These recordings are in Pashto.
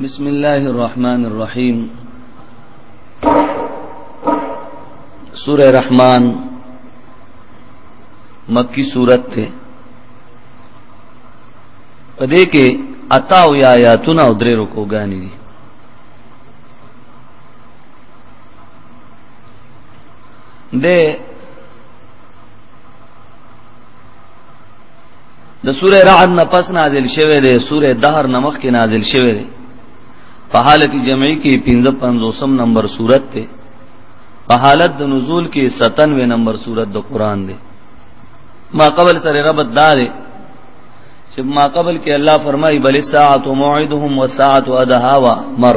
بسم الله الرحمن الرحیم سورہ رحمان مکی سورت ته پدې کې اتاو یا آیاتونه او درې رکوګانی دي د د سوره رعد نه پس نازل شوه دی سوره دهر نمخ کې نازل شوه دی په حالت جمعي کې 55 نمبر صورت ته په حالت د نزول کې 97 نمبر صورت د قران دی ما قبل سره رب دار چې ما قبل کې الله فرمایي بل ساعت موعدهم وساعت ادها و مر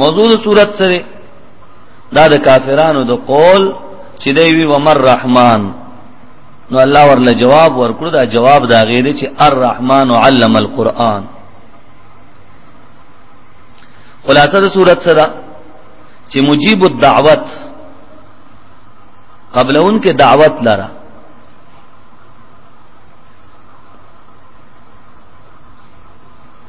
موضوع صورت سره دا د کافرانو د قول چې دی وی ومر رحمان نو الله ورله جواب ورکړو دا جواب دا غیر چې الرحمن علم القرآن خلاصه د صورت سره چې مجیب الدعوت قبل ان کې دعوت لره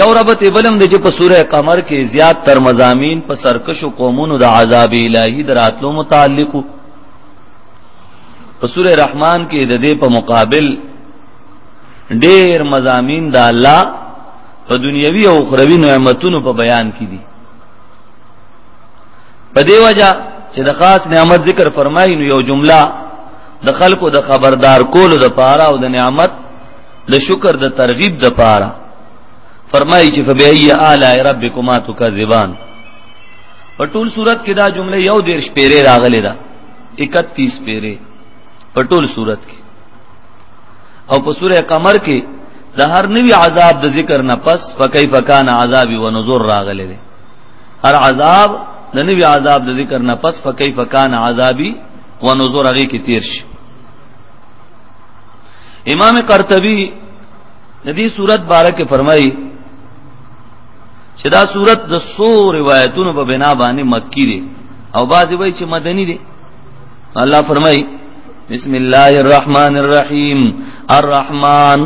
یو ربط بلم د چې په سوره قمر کې زیات تر مزامین په سرکش او قومونو د عذاب الهی دراتلو متعلق په سوره رحمان کې د دې په مقابل ډېر مزامین د الله په دنیوي او اخروی نعمتونو په بیان کې دي په دې وجہ چې د خاص نعمت ذکر فرمایي نو یو جمله د خلکو د خبردار کولو د پاره او د نعمت د شکر د ترغیب د پاره فرمایي چې فبای اعلی ربکما تکذبان په ټول صورت کې دا جمله یو دیر شپېره راغلې ده 31 پیره په ټول صورت کې او په سوره قمر کې د هر نوی عذاب د ذکر نه پس فکیف کان عذاب و نذر راغلې ده هر عذاب د نوی عذاب د ذکر نه پس فکیف کان عذابی و نذر هغه کې تیر شي امام قرطبي د دې صورت باره کې فرمایي چې دا صورت د سو روایتونو په بنا باندې مکی دی او بعض وایي چې مدني دی الله فرمایي بسم الله الرحمن الرحیم الرحمن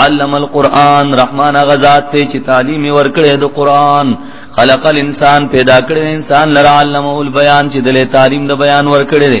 علم القرآن رحمان غزاد ته چې تعلیم ورکړي د قرآن خلق الانسان پیدا کړی انسان لرا علمه البیان چې دله تعلیم د بیان ورکړي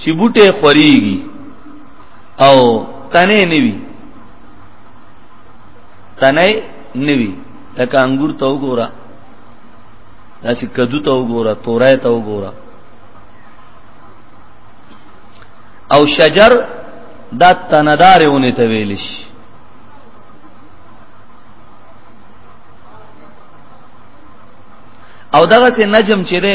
چې بوټه خوريږي او تنه نیوي تنه نیوي لکه انګور ته وګوره داسې کدو ته وګوره تورای ته وګوره او شجر دا تندار اونې ته ویل شي او دغه سه نجم چې ده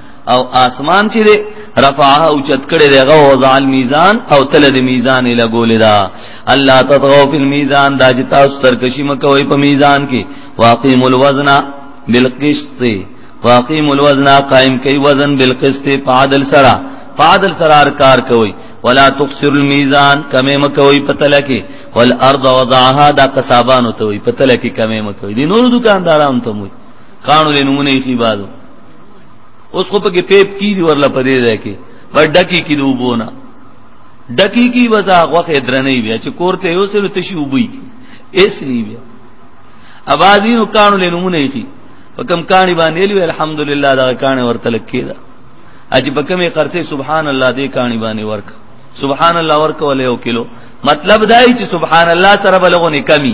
او آسمان چې دی رفعه او چت کړي دی غو وضع الميزان او تل د میزان له ګولې دا الله تطغوا فی المیزان دا چې تاسو سرکشي مکوئ په میزان کې واقیم الوزن بالقسط واقیم الوزن قائم کوي وزن بالقسط په عدل سره په عدل سره کار کوي ولا تخسر الميزان کمه مکوي پتل کې والارض وضعها دا قصابانو ته وي پتل کې کمه مکوي دي نور دکانداران ته وي قانون نمونه خي بازو اوس خو پکې پیپ کی دی ورله پدې ځای کې پر ډکی کې دوبونه ډکی کې وځه غوخه درنې بیا چې کوړته یو سره تشي وبوي اس نه بیا ابادینو کانو له نمونه یې په کم کانی باندې لوي الحمدلله دا کانی ورته لکې ده اج په کمه خرڅه سبحان الله دې کانی باندې ورک سبحان الله ورک ولې یو کیلو مطلب دا چې سبحان الله سره بلغونه کمی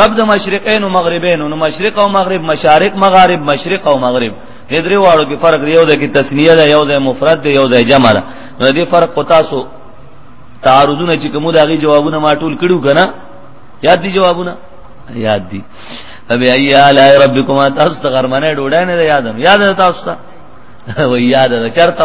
رب د مشرقین او مغربین نو مشرق او مغرب مشارق مغارب مشرق او مغرب هدري واړو کې فرق یو ده کې تسنیه ده یو ده مفرد ده یو ده جمع ده نو دې فرق کو تاسو تعارضونه چې کوم دغه جوابونه ما ټول کړو کنه یاد دي جوابونه یاد دي ابي اي الا ربكما تاسو ته غرمنه ډوډۍ نه یادم یاد تاسو ته وای یاد ده چرته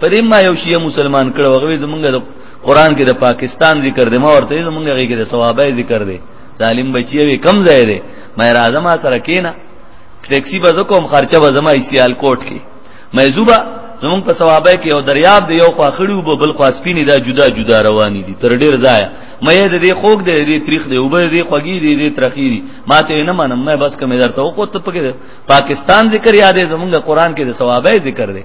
پریم ما یو شیعه مسلمان کړه هغه زمونږ د قران کې د پاکستان ذکر دی ما ورته زمونږ هغه کې د ثوابه ذکر دی ظالم بچی وی کم ځای دی مې راځه ما سره کینا ټیکسی به زکوم خرچه به زما ایسیال کوټ کې مې زوبا زمون په ثوابه کې یو دریاب دی یو خوا خړو به بل خوا سپینې دا جدا جدا روانې دي تر ډیر ځای مې د دې خوګ دی دې تاریخ دی وبې دې خوګي دی دې ترخی دی ما ته نه منم مې بس کوم درته وکړ ته پکې پاکستان ذکر یادې زمونږ قران کې د ثوابه ذکر دی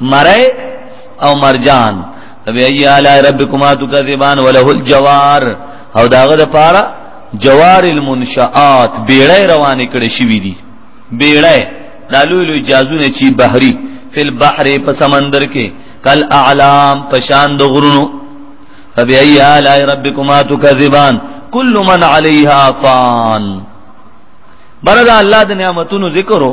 مره او مرجان ابي اي اعلی ربکما تکذبان وله الجوار او داغه د پاره جوار المنشآت بیړې روانې کړې شوې دي بیړې دالو لوی جازونه چی بحری فل بحر په سمندر کې کل اعلام پشان د غرونو ابي اي اعلی ربکما تکذبان کل من علیها فان بردا الله د نعمتونو ذکرو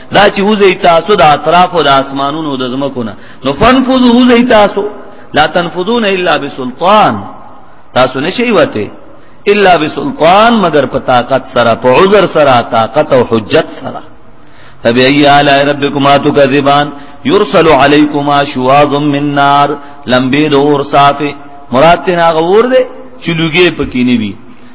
دا چې وزي تاسو د اطراف او د اسمانونو د زمکو نه نو فنفذو وزي تاسو لا تنفذون الا بسلطان تاسو نشي وته الا بسلطان مگر په طاقت سره په عذر سره طاقت او حجت سره فبأي آلاء ربكما تكذبان يرسل عليكما شواظ من نار لمبي دور صافي مراد تنا غور دے چلوګي پکې نیوي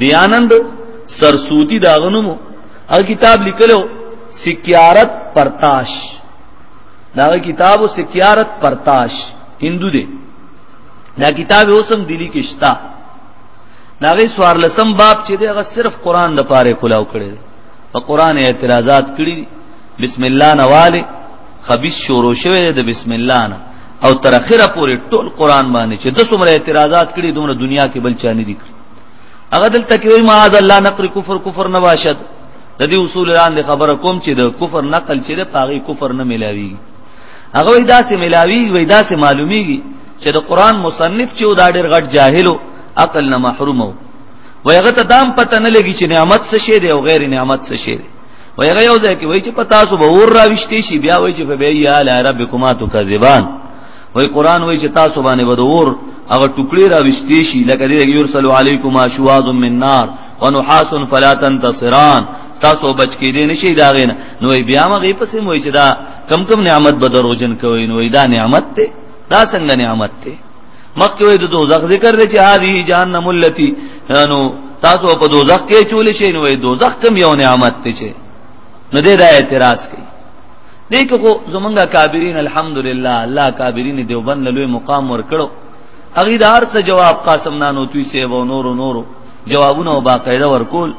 دیانند سرسوتی داغنمو هغه کتاب لیکلو سکیارت پرتاش دا کتابو سکیارت پرتاش هندو دی دا کتاب اوسم دلی کې شتا داغه سوار لسم باب چې دی هغه صرف قران د پاره کلاو کړي په قران اعتراضات کړي بسم الله نواله خبيث شروع شوه د بسم الله نه او تر اخره پورې ټول قران باندې چې د څومره اعتراضات کړي دومره دنیا کې بل چا نه دي هغه دلته کې وایي معاذ الله نقر کفر کفر نه واشد د دې اصول لاندې خبره کوم چې د کفر نقل چې د پاغي کفر نه ملاوي هغه وایي دا سه ملاوي وایي دا سه معلومیږي چې د قران مصنف چې دا ډېر غټ جاهلو عقل نه محروم وو وای هغه ته دام پته نه لګي چې نعمت څه شی دی او غیر نعمت څه شی دی وای هغه یو ځای کې وای چې پتا سو به ور راوښتې شي بیا وای چې فبیا یا ربکما تکذبان وای قران وای چې تاسو باندې ودور هغه ټوکړي را وشتي شي لکه دې یور صلی الله علیکم اشواز من نار ونحاس فلا تنتصران تاسو بچ کې دې نشي دا غین نو بیا مغه پسې موي چې دا کم کم نعمت بدرو جن کوي نو دا نعمت ته دا څنګه نعمت ته مخکې وې د دوزخ ذکر دې چې هذه جهنم التي نو تاسو په دوزخ کې چول شي نو دوزخ کم یو نعمت ته چې نو دې دا اعتراض کوي دې کې خو زمونږه کابرین الحمدلله الله کابرین دیوبند لوی مقام ورکړو اغه د هر څه جواب قاسم نانو توي سیب او نورو نورو جوابونه او باقاعده ورکول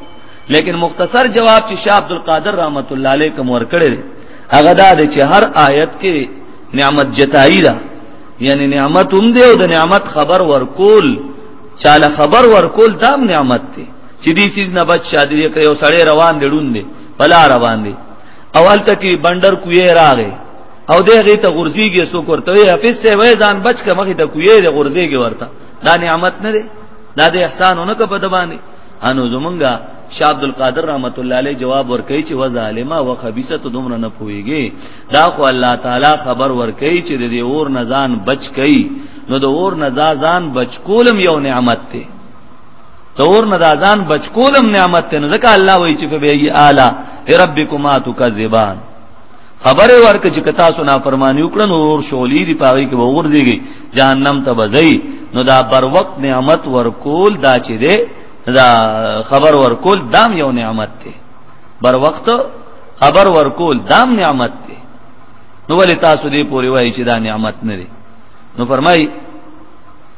لیکن مختصر جواب چې شاه عبد القادر رحمت الله علیه کوم ورکړي هغه دا چې هر آیت کې نعمت جتائی ده یعنی نعمت هم دی او د نعمت خبر ورکول چاله خبر ورکول دا نعمت دی چې دې سیز نه بچ شادي کوي او سړی روان دی ډوند دی بلا روان دی او الته کې بندر کوی راغې او دغه ته غرزيږي سو کوته وي حفظ سه وې ځان بچ کا مخې ته کوی د غرزيږي ورته دا نعمت نه دی دا د احسانونه کو په دبانې انو زمونږه شاه عبد القادر رحمت الله علیه جواب ورکړي چې وظالما وخبيثه ته دومره نه پويږي دا خو الله تعالی خبر ورکړي چې د دې اور نزان بچ کئ نو د اور نزان بچ کولم یو نعمت ته تور نه دا ځان بچکولم نعمت ته نه ځکه الله وایي چې فبای اعلی ربکما تکذبان خبر ورک چې کتا سو نافرمانی وکړه نور شولې دی پاغي کې وګورځيږي جهنم ته بځي نو دا بر وخت نعمت ورکول دا چې ده دا خبر ورکول دام یو نعمت دی بر وخت خبر ورکول دام نعمت دی نو ولې تاسو دې پوری وایي چې دا نعمت نه دی نو فرمایي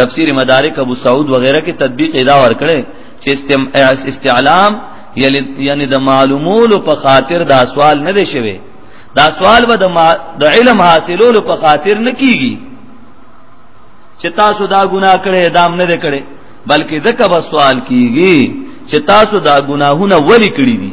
تفسیر مدارک ابو سعود وغیرہ کې تطبیق ادا ورکړي چې استعلام یعنی د معلومولو په خاطر دا سوال نه دی شوی دا سوال به د علم حاصلولو په خاطر نه کیږي چې تاسو دا ګناه کړې دام نه دی کړې بلکې دغه سوال کیږي چې تاسو دا ګناهونه ولې کړې دي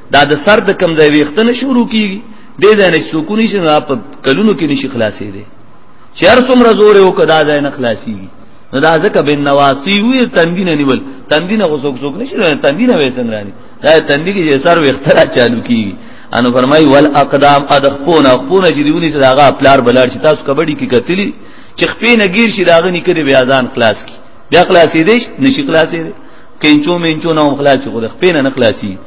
دا د سر د کم ځای ویختنه شروع کیږي د دې نه سکون نشي نه په کلونو کې نشي خلاصې دي چې هر څومره زور یو کدا ځای نه خلاصيږي نو دا ځکه بن نواسی وی تندینه نیول تندینه غوسوک سوک نشي نه تندینه وې څنګه رانی دا تندی کې سر ویخترا چالو کیږي انو فرمای ول اقدام ادخپون اخپون چې دیونی سره هغه پلار بلار چې تاسو کبډی کې کتلی چې خپې نه گیر شي داغه نکړي بیا ځان خلاص کی بیا خلاصې دي نشي خلاصې دي کینچو مینچو نه خلاص کو د خپې نه خلاصي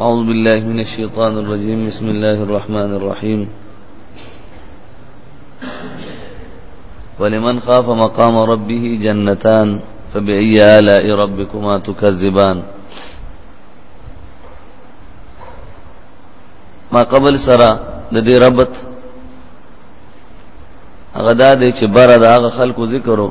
أعوذ بالله من الشيطان الرجيم بسم الله الرحمن الرحيم ولمن خاف مقام ربه جنتان فبأي آلاء ربكما تكذبان ما قبل سرا ددي ربط غدا دې چې بار دا خلکو ذکرو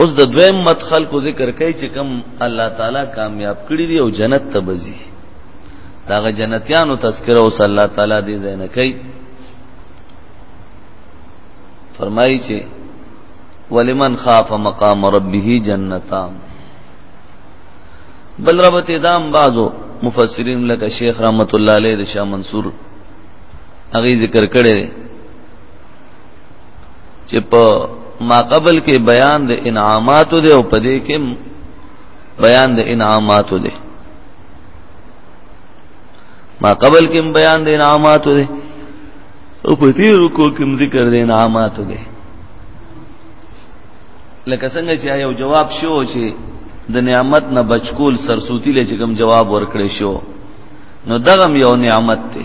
اوس د دویم مدخل کو ذکر کوي چې کوم الله تعالی کامیاب کړی دی او جنت ته بزي داغه جنتیانو تذکرہ اوس الله تعالی دې زین کوي فرمایي چې ولمن خاف مقام ربه جنتان بل ربط دام بعضو مفسرین لکه شیخ رحمت الله علیه د شاه منصور هغه ذکر کړي چې په ما قبل کې بیان د انعامات دی او په دې کې بیان د انعامات دی ما قبل کې بیان د انعامات دی او په دې رکو کې ذکر د انعامات دی لکه څنګه چې یو جواب شو چې د نعمت نه بچکول سرسوتی لچ کوم جواب ورکړې شو نو دغم یو نعمت ته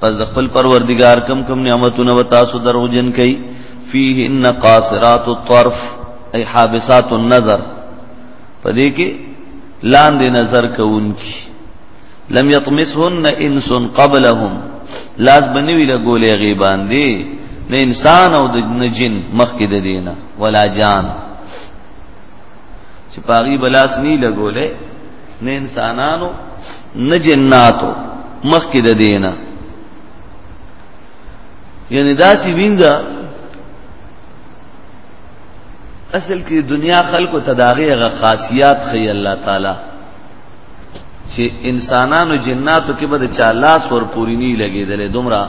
پس د خپل پروردگار کم کم نعمتونه و تاسو دروجن کئ فیهن قاصرات الطرف ای حابسات النظر پدې کې لاندې نظر کوونکی لم یطمسهن انس قبلهم لاس بنوی له ګولې غي باندې نه انسان او د جن مخکې د دینه ولا جان چې پاغي بلاس نی لګولې نه انسانانو نه جناتو مخکې د دینه یعنی داسې وینځه اصل کې دنیا خلکو تداغه غ خاصیات خي الله تعالی چې انسانانو جناتو کې به د چا لاس ور پوری نه لګیدل دومره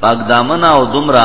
پاک دامن او دومره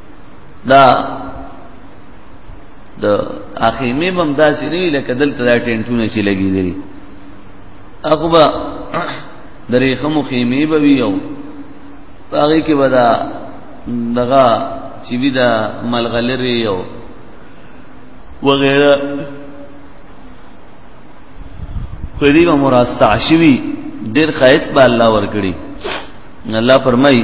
دا د اخیمه بم داسې نه لکه دلته دا ټینټونه چې لګیدلی هغه به درې خمو خیمه به ویو هغه کې به دا دغه چې وی دا ملغلری یو وغیرہ خو دې به مراسع شوی ډیر خیس به الله ورکړي الله فرمایي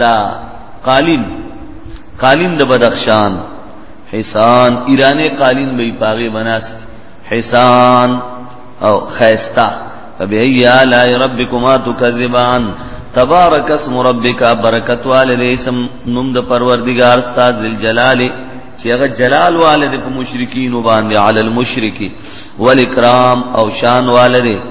دا قالین قالین د بدخشان حسان ایرانی قالین به پاغه بناست حسان او خیستا فبأي آلاء ربكما تكذبان تبارك اسم ربك برکت والد اسم نوم د پروردگار استاد ذل جلال چې هغه جلال والد په مشرکین باندې علی المشرکی والاکرام او شان والد